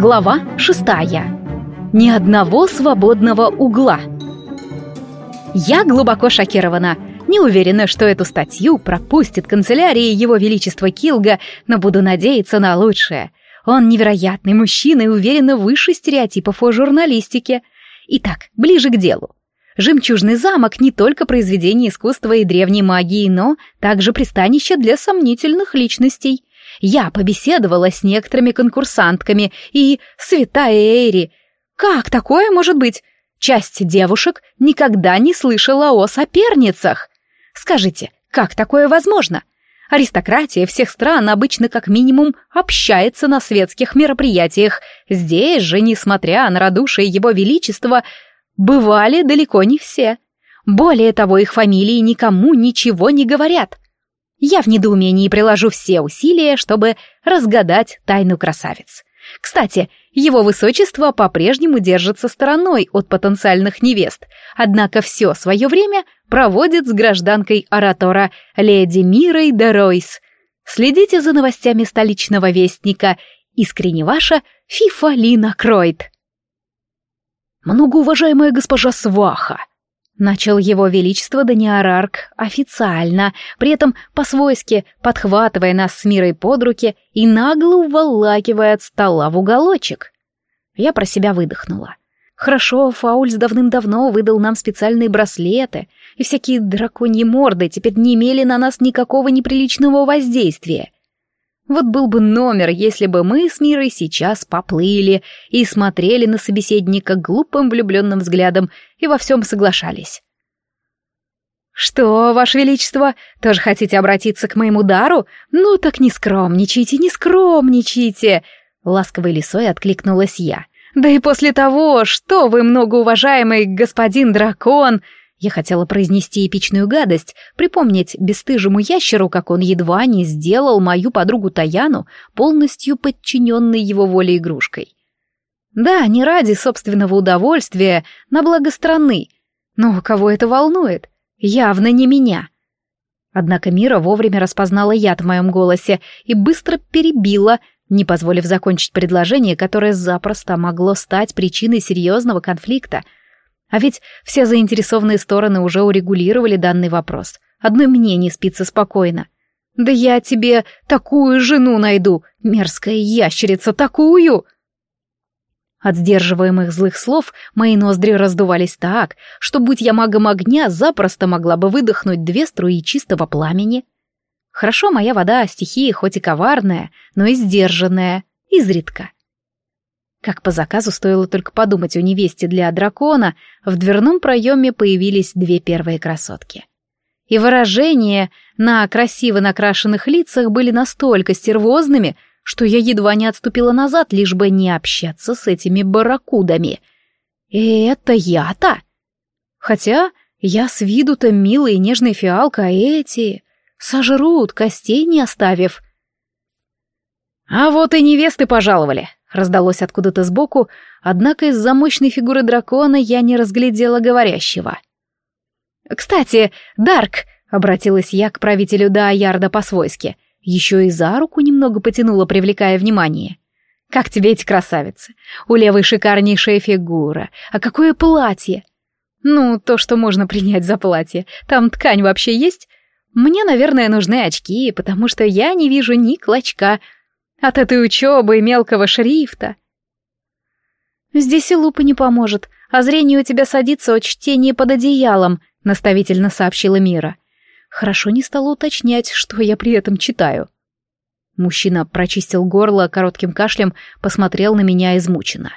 Глава шестая. Ни одного свободного угла. Я глубоко шокирована. Не уверена, что эту статью пропустит канцелярия Его Величества Килга, но буду надеяться на лучшее. Он невероятный мужчина и уверенно выше стереотипов о журналистике. Итак, ближе к делу. Жемчужный замок не только произведение искусства и древней магии, но также пристанище для сомнительных личностей я побеседовала с некоторыми конкурсантками и святая Эйри. Как такое может быть? Часть девушек никогда не слышала о соперницах. Скажите, как такое возможно? Аристократия всех стран обычно как минимум общается на светских мероприятиях. Здесь же, несмотря на радушие его величества, бывали далеко не все. Более того, их фамилии никому ничего не говорят. Я в недоумении приложу все усилия, чтобы разгадать тайну красавиц. Кстати, его высочество по-прежнему держится стороной от потенциальных невест, однако все свое время проводит с гражданкой Оратора леди Мирой де Ройс. Следите за новостями столичного вестника. Искренне ваша Фифа Лина Кройт. Многоуважаемая госпожа Сваха, Начал его величество Даниарарк официально, при этом по-свойски подхватывая нас с Мирой под руки и нагло уволакивая от стола в уголочек. Я про себя выдохнула. Хорошо, Фаульс давным-давно выдал нам специальные браслеты, и всякие драконьи морды теперь не имели на нас никакого неприличного воздействия. Вот был бы номер, если бы мы с Мирой сейчас поплыли и смотрели на собеседника глупым влюбленным взглядом и во всем соглашались. «Что, Ваше Величество, тоже хотите обратиться к моему дару? Ну так не скромничайте, не скромничайте!» Ласковой лисой откликнулась я. «Да и после того, что вы, многоуважаемый господин дракон!» Я хотела произнести эпичную гадость, припомнить бесстыжему ящеру, как он едва не сделал мою подругу Таяну полностью подчиненной его воле игрушкой. Да, не ради собственного удовольствия, на благо страны. Но кого это волнует? Явно не меня. Однако Мира вовремя распознала яд в моем голосе и быстро перебила, не позволив закончить предложение, которое запросто могло стать причиной серьезного конфликта — а ведь все заинтересованные стороны уже урегулировали данный вопрос. Одной мне не спится спокойно. Да я тебе такую жену найду, мерзкая ящерица, такую! От сдерживаемых злых слов мои ноздри раздувались так, что, будь я магом огня, запросто могла бы выдохнуть две струи чистого пламени. Хорошо, моя вода стихия хоть и коварная, но и сдержанная, изредка. Как по заказу стоило только подумать о невесте для дракона, в дверном проеме появились две первые красотки. И выражения на красиво накрашенных лицах были настолько стервозными, что я едва не отступила назад, лишь бы не общаться с этими барракудами. И это я-то? Хотя я с виду-то милая и нежная фиалка, а эти сожрут, костей не оставив. А вот и невесты пожаловали, Раздалось откуда-то сбоку, однако из-за мощной фигуры дракона я не разглядела говорящего. «Кстати, Дарк!» — обратилась я к правителю Даоярда по-свойски. Еще и за руку немного потянула, привлекая внимание. «Как тебе эти красавицы? У левой шикарнейшая фигура. А какое платье!» «Ну, то, что можно принять за платье. Там ткань вообще есть?» «Мне, наверное, нужны очки, потому что я не вижу ни клочка», от этой учебы и мелкого шрифта. Здесь и лупа не поможет, а зрение у тебя садится от чтения под одеялом, наставительно сообщила Мира. Хорошо не стала уточнять, что я при этом читаю. Мужчина прочистил горло коротким кашлем, посмотрел на меня измученно.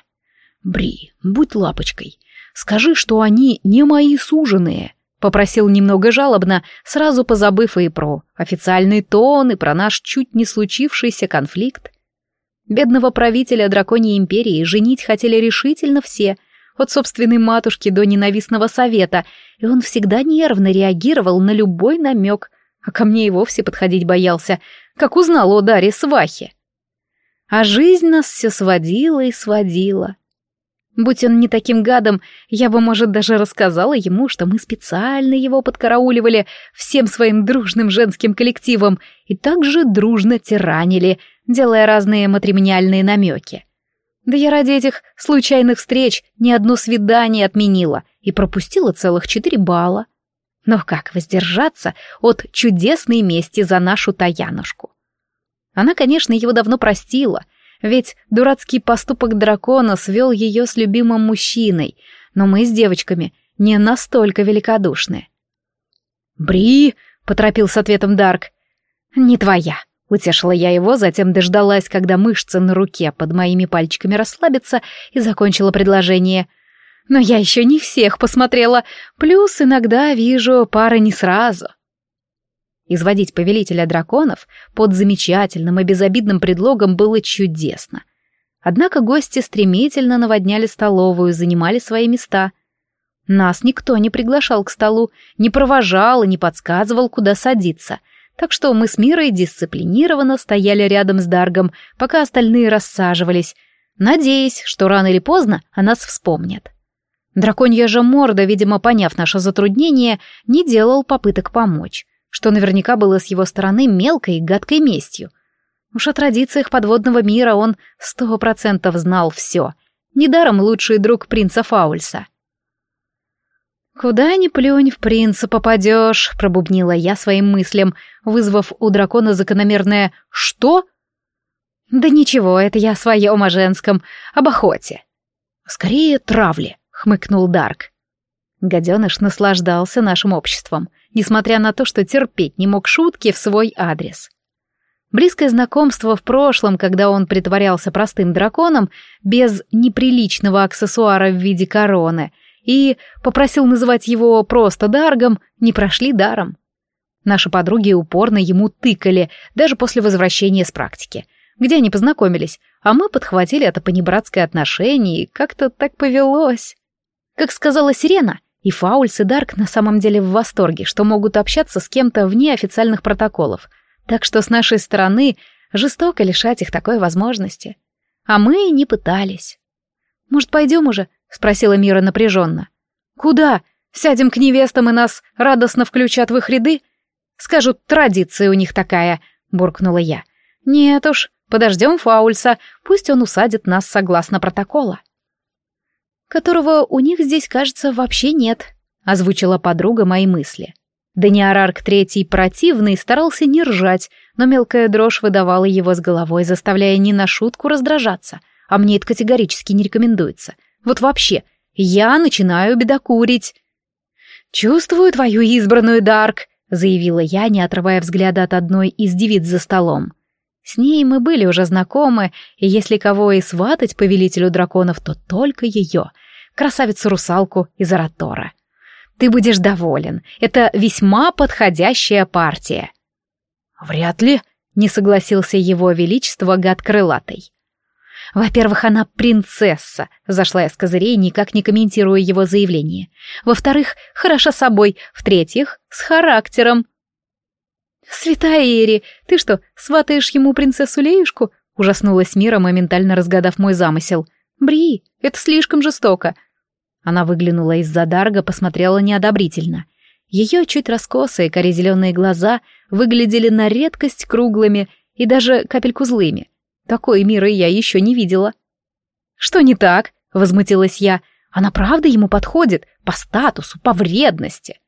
«Бри, будь лапочкой. Скажи, что они не мои суженые. Попросил немного жалобно, сразу позабыв и про официальный тон, и про наш чуть не случившийся конфликт. Бедного правителя драконьей империи женить хотели решительно все, от собственной матушки до ненавистного совета, и он всегда нервно реагировал на любой намек, а ко мне и вовсе подходить боялся, как узнал о Даре Свахе. А жизнь нас все сводила и сводила. Будь он не таким гадом, я бы, может, даже рассказала ему, что мы специально его подкарауливали всем своим дружным женским коллективом и также дружно тиранили, делая разные матримониальные намеки. Да я ради этих случайных встреч ни одно свидание отменила и пропустила целых четыре балла. Но как воздержаться от чудесной мести за нашу Таянушку? Она, конечно, его давно простила, ведь дурацкий поступок дракона свел ее с любимым мужчиной, но мы с девочками не настолько великодушны. «Бри!» — поторопил с ответом Дарк. «Не твоя», — утешила я его, затем дождалась, когда мышцы на руке под моими пальчиками расслабятся, и закончила предложение. «Но я еще не всех посмотрела, плюс иногда вижу пары не сразу». Изводить повелителя драконов под замечательным и безобидным предлогом было чудесно. Однако гости стремительно наводняли столовую, занимали свои места. Нас никто не приглашал к столу, не провожал и не подсказывал, куда садиться, так что мы с Мирой дисциплинированно стояли рядом с Даргом, пока остальные рассаживались, надеясь, что рано или поздно о нас вспомнят. Драконья же морда, видимо, поняв наше затруднение, не делал попыток помочь, что наверняка было с его стороны мелкой и гадкой местью. Уж о традициях подводного мира он сто процентов знал все. Недаром лучший друг принца Фаульса. «Куда ни плюнь, в принца попадешь», — пробубнила я своим мыслям, вызвав у дракона закономерное «Что?» «Да ничего, это я о своем, о женском, об охоте». «Скорее травли», — хмыкнул Дарк. Гаденыш наслаждался нашим обществом, несмотря на то, что терпеть не мог шутки в свой адрес. Близкое знакомство в прошлом, когда он притворялся простым драконом, без неприличного аксессуара в виде короны, и попросил называть его просто Даргом, не прошли даром. Наши подруги упорно ему тыкали, даже после возвращения с практики, где они познакомились, а мы подхватили это понебратское отношение, и как-то так повелось. Как сказала Сирена, и Фаульс, и Дарк на самом деле в восторге, что могут общаться с кем-то вне официальных протоколов, так что с нашей стороны жестоко лишать их такой возможности. А мы не пытались. «Может, пойдем уже?» — спросила Мира напряженно. «Куда? Сядем к невестам и нас радостно включат в их ряды? Скажут, традиция у них такая», — буркнула я. «Нет уж, подождем Фаульса, пусть он усадит нас согласно протокола». «Которого у них здесь, кажется, вообще нет», — озвучила подруга мои мысли. Даниарарк Третий противный старался не ржать, но мелкая дрожь выдавала его с головой, заставляя не на шутку раздражаться, а мне это категорически не рекомендуется — вот вообще, я начинаю бедокурить. «Чувствую твою избранную, Дарк», — заявила я, не отрывая взгляда от одной из девиц за столом. С ней мы были уже знакомы, и если кого и сватать повелителю драконов, то только ее, красавицу-русалку из Аратора. Ты будешь доволен, это весьма подходящая партия. Вряд ли, не согласился его величество гад крылатый. Во-первых, она принцесса, зашла я с козырей, никак не комментируя его заявление. Во-вторых, хороша собой. В-третьих, с характером. «Святая Эри, ты что, сватаешь ему принцессу Леюшку?» Ужаснулась Мира, моментально разгадав мой замысел. «Бри, это слишком жестоко». Она выглянула из-за дарга, посмотрела неодобрительно. Ее чуть раскосые корезеленые глаза выглядели на редкость круглыми и даже капельку злыми. Такой мира я еще не видела. «Что не так?» — возмутилась я. «Она правда ему подходит? По статусу, по вредности?»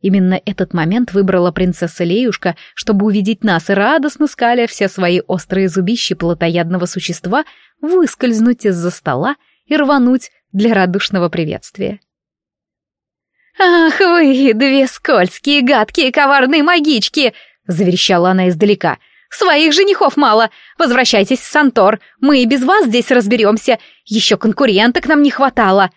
Именно этот момент выбрала принцесса Леюшка, чтобы увидеть нас и радостно скаля все свои острые зубищи плотоядного существа, выскользнуть из-за стола и рвануть для радушного приветствия. «Ах вы, две скользкие, гадкие, коварные магички!» — заверещала она издалека. Своих женихов мало. Возвращайтесь в Сантор. Мы и без вас здесь разберемся. Еще конкуренток нам не хватало.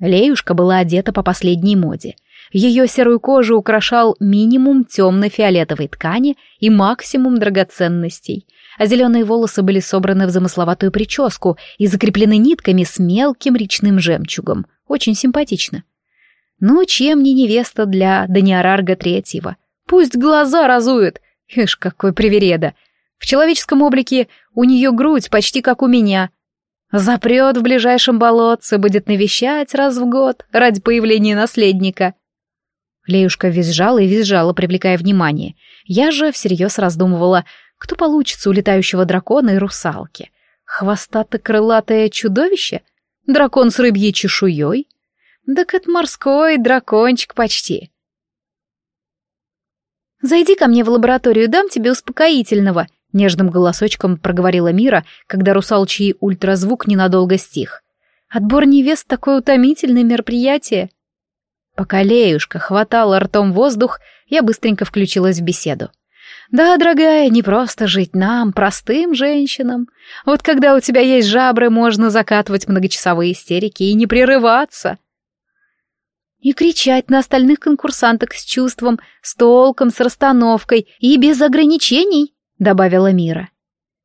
Леюшка была одета по последней моде. Ее серую кожу украшал минимум темно-фиолетовой ткани и максимум драгоценностей, а зеленые волосы были собраны в замысловатую прическу и закреплены нитками с мелким речным жемчугом. Очень симпатично. Ну, чем не невеста для Даниарарга Третьего? Пусть глаза разует, Ишь, какой привереда. В человеческом облике у нее грудь почти как у меня. Запрет в ближайшем болотце, будет навещать раз в год ради появления наследника. Леюшка визжала и визжала, привлекая внимание. Я же всерьез раздумывала, кто получится у летающего дракона и русалки. Хвостато-крылатое чудовище? Дракон с рыбьей чешуей? Так это морской дракончик почти. «Зайди ко мне в лабораторию, дам тебе успокоительного», — нежным голосочком проговорила Мира, когда русалчий ультразвук ненадолго стих. «Отбор невест — такое утомительное мероприятие». Пока Леюшка хватала ртом воздух, я быстренько включилась в беседу. «Да, дорогая, не просто жить нам, простым женщинам. Вот когда у тебя есть жабры, можно закатывать многочасовые истерики и не прерываться и кричать на остальных конкурсанток с чувством, с толком, с расстановкой и без ограничений», — добавила Мира.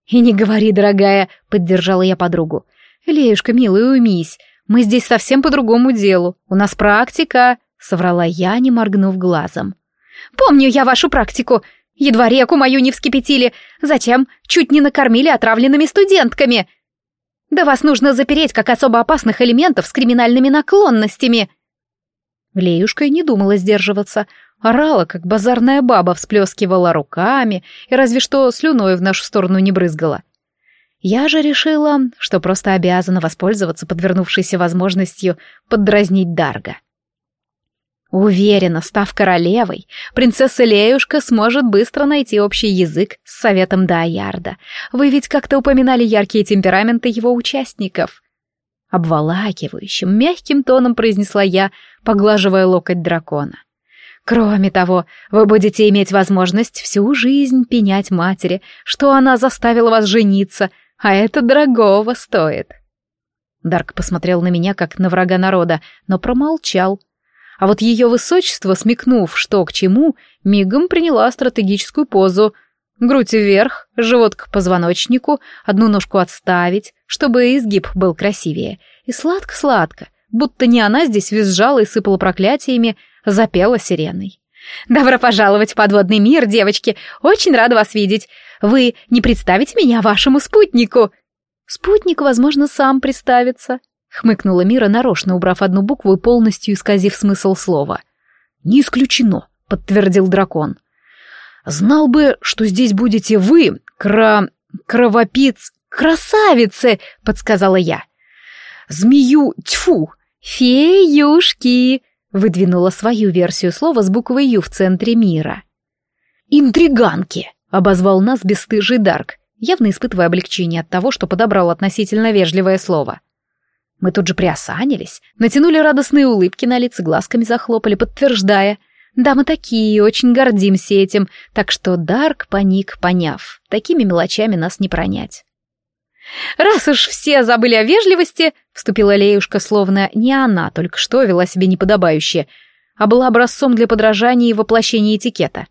«И не говори, дорогая», — поддержала я подругу. «Леюшка, милая, уймись. Мы здесь совсем по другому делу. У нас практика», — соврала я, не моргнув глазом. «Помню я вашу практику. Едва реку мою не вскипятили. Затем чуть не накормили отравленными студентками. Да вас нужно запереть как особо опасных элементов с криминальными наклонностями». Леюшка и не думала сдерживаться. Орала, как базарная баба, всплескивала руками и разве что слюной в нашу сторону не брызгала. Я же решила, что просто обязана воспользоваться подвернувшейся возможностью поддразнить Дарга. Уверена, став королевой, принцесса Леюшка сможет быстро найти общий язык с советом Дайярда. Вы ведь как-то упоминали яркие темпераменты его участников. Обволакивающим, мягким тоном произнесла я, поглаживая локоть дракона. Кроме того, вы будете иметь возможность всю жизнь пенять матери, что она заставила вас жениться, а это дорогого стоит. Дарк посмотрел на меня, как на врага народа, но промолчал. А вот ее высочество, смекнув, что к чему, мигом приняла стратегическую позу. Грудь вверх, живот к позвоночнику, одну ножку отставить, чтобы изгиб был красивее, и сладко-сладко — будто не она здесь визжала и сыпала проклятиями, запела сиреной. «Добро пожаловать в подводный мир, девочки! Очень рада вас видеть! Вы не представите меня вашему спутнику?» «Спутник, возможно, сам представится», — хмыкнула Мира, нарочно убрав одну букву и полностью исказив смысл слова. «Не исключено», — подтвердил дракон. «Знал бы, что здесь будете вы, кра... кровопиц... красавицы», — подсказала я. «Змею... тьфу! «Феюшки!» — выдвинула свою версию слова с буквой «Ю» в центре мира. «Интриганки!» — обозвал нас бесстыжий Дарк, явно испытывая облегчение от того, что подобрал относительно вежливое слово. Мы тут же приосанились, натянули радостные улыбки на лица, глазками захлопали, подтверждая. Да, мы такие, очень гордимся этим, так что Дарк паник, поняв, такими мелочами нас не пронять. «Раз уж все забыли о вежливости», — вступила Леюшка, словно не она только что вела себя неподобающе, а была образцом для подражания и воплощения этикета.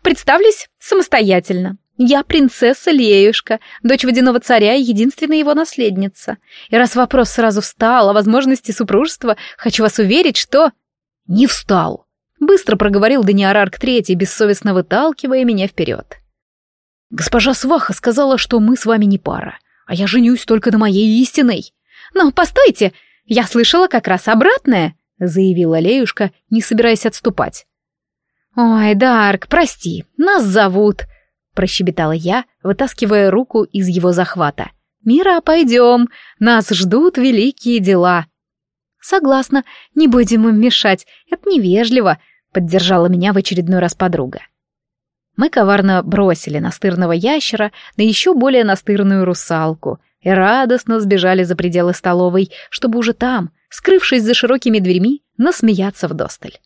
«Представлюсь самостоятельно. Я принцесса Леюшка, дочь водяного царя и единственная его наследница. И раз вопрос сразу встал о возможности супружества, хочу вас уверить, что...» «Не встал», — быстро проговорил Даниарарк Третий, бессовестно выталкивая меня вперед. «Госпожа Сваха сказала, что мы с вами не пара а я женюсь только на моей истинной. Но постойте, я слышала как раз обратное, заявила Леюшка, не собираясь отступать. Ой, Дарк, прости, нас зовут, прощебетала я, вытаскивая руку из его захвата. Мира, пойдем, нас ждут великие дела. Согласна, не будем им мешать, это невежливо, поддержала меня в очередной раз подруга. Мы коварно бросили настырного ящера на еще более настырную русалку и радостно сбежали за пределы столовой, чтобы уже там, скрывшись за широкими дверьми, насмеяться вдосталь.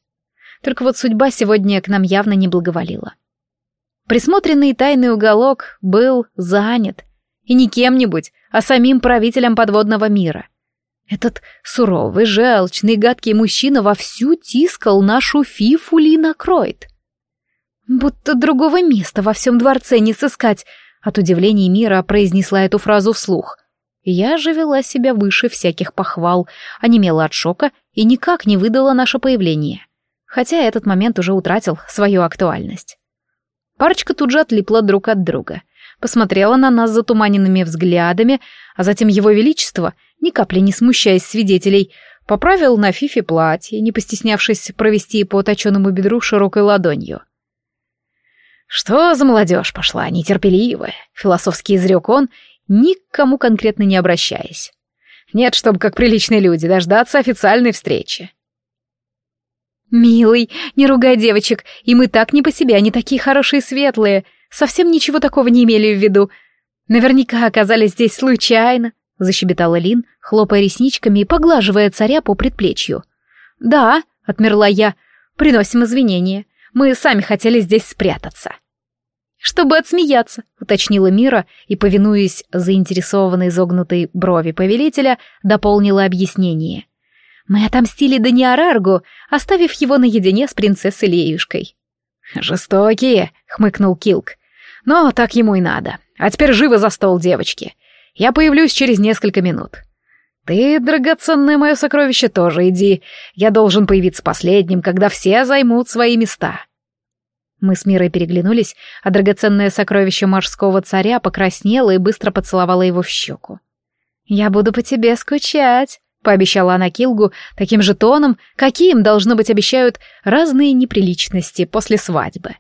Только вот судьба сегодня к нам явно не благоволила. Присмотренный тайный уголок был занят, и не кем-нибудь, а самим правителем подводного мира. Этот суровый, желчный, гадкий мужчина вовсю тискал нашу фифу Лина Кройт. Будто другого места во всем дворце не сыскать. От удивления Мира произнесла эту фразу вслух. Я же вела себя выше всяких похвал, онемела от шока и никак не выдала наше появление. Хотя этот момент уже утратил свою актуальность. Парочка тут же отлипла друг от друга. Посмотрела на нас затуманенными взглядами, а затем его величество, ни капли не смущаясь свидетелей, поправил на Фифе платье, не постеснявшись провести по точенному бедру широкой ладонью. «Что за молодежь пошла, нетерпеливая?» — философски изрек он, никому конкретно не обращаясь. Нет, чтобы как приличные люди дождаться официальной встречи. «Милый, не ругай девочек, и мы так не по себе, они такие хорошие и светлые. Совсем ничего такого не имели в виду. Наверняка оказались здесь случайно», — защебетала Лин, хлопая ресничками и поглаживая царя по предплечью. «Да», — отмерла я, — «приносим извинения. Мы сами хотели здесь спрятаться». «Чтобы отсмеяться», — уточнила Мира и, повинуясь заинтересованной изогнутой брови повелителя, дополнила объяснение. «Мы отомстили Даниараргу, оставив его наедине с принцессой Леюшкой». «Жестокие», — хмыкнул Килк. «Но так ему и надо. А теперь живо за стол, девочки. Я появлюсь через несколько минут. Ты, драгоценное мое сокровище, тоже иди. Я должен появиться последним, когда все займут свои места». Мы с Мирой переглянулись, а драгоценное сокровище морского царя покраснело и быстро поцеловало его в щеку. «Я буду по тебе скучать», — пообещала она Килгу таким же тоном, каким, должно быть, обещают разные неприличности после свадьбы.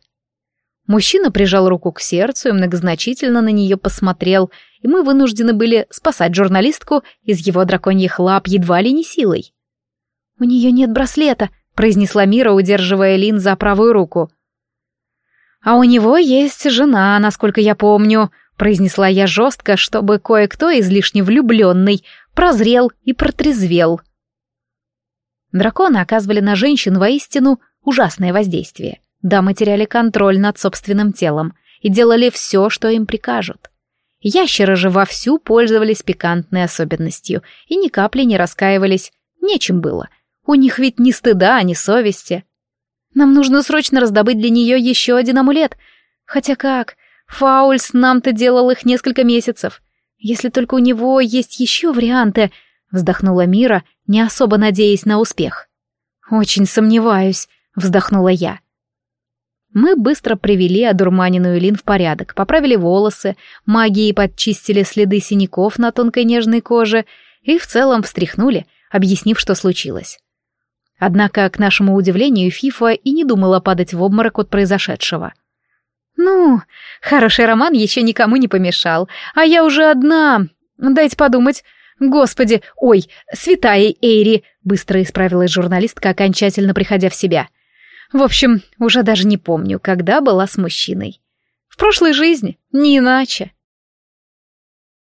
Мужчина прижал руку к сердцу и многозначительно на нее посмотрел, и мы вынуждены были спасать журналистку из его драконьих лап едва ли не силой. «У нее нет браслета», — произнесла Мира, удерживая Лин за правую руку. «А у него есть жена, насколько я помню», — произнесла я жестко, чтобы кое-кто излишне влюбленный прозрел и протрезвел. Драконы оказывали на женщин воистину ужасное воздействие. Дамы теряли контроль над собственным телом и делали все, что им прикажут. Ящеры же вовсю пользовались пикантной особенностью и ни капли не раскаивались, нечем было. У них ведь ни стыда, ни совести. Нам нужно срочно раздобыть для нее еще один амулет. Хотя как? Фаульс нам-то делал их несколько месяцев. Если только у него есть еще варианты, вздохнула Мира, не особо надеясь на успех. Очень сомневаюсь, вздохнула я. Мы быстро привели одурманенную Лин в порядок, поправили волосы, магией подчистили следы синяков на тонкой нежной коже и в целом встряхнули, объяснив, что случилось. Однако, к нашему удивлению, Фифа и не думала падать в обморок от произошедшего. «Ну, хороший роман еще никому не помешал, а я уже одна. Дайте подумать. Господи, ой, святая Эйри!» Быстро исправилась журналистка, окончательно приходя в себя. «В общем, уже даже не помню, когда была с мужчиной. В прошлой жизни, не иначе».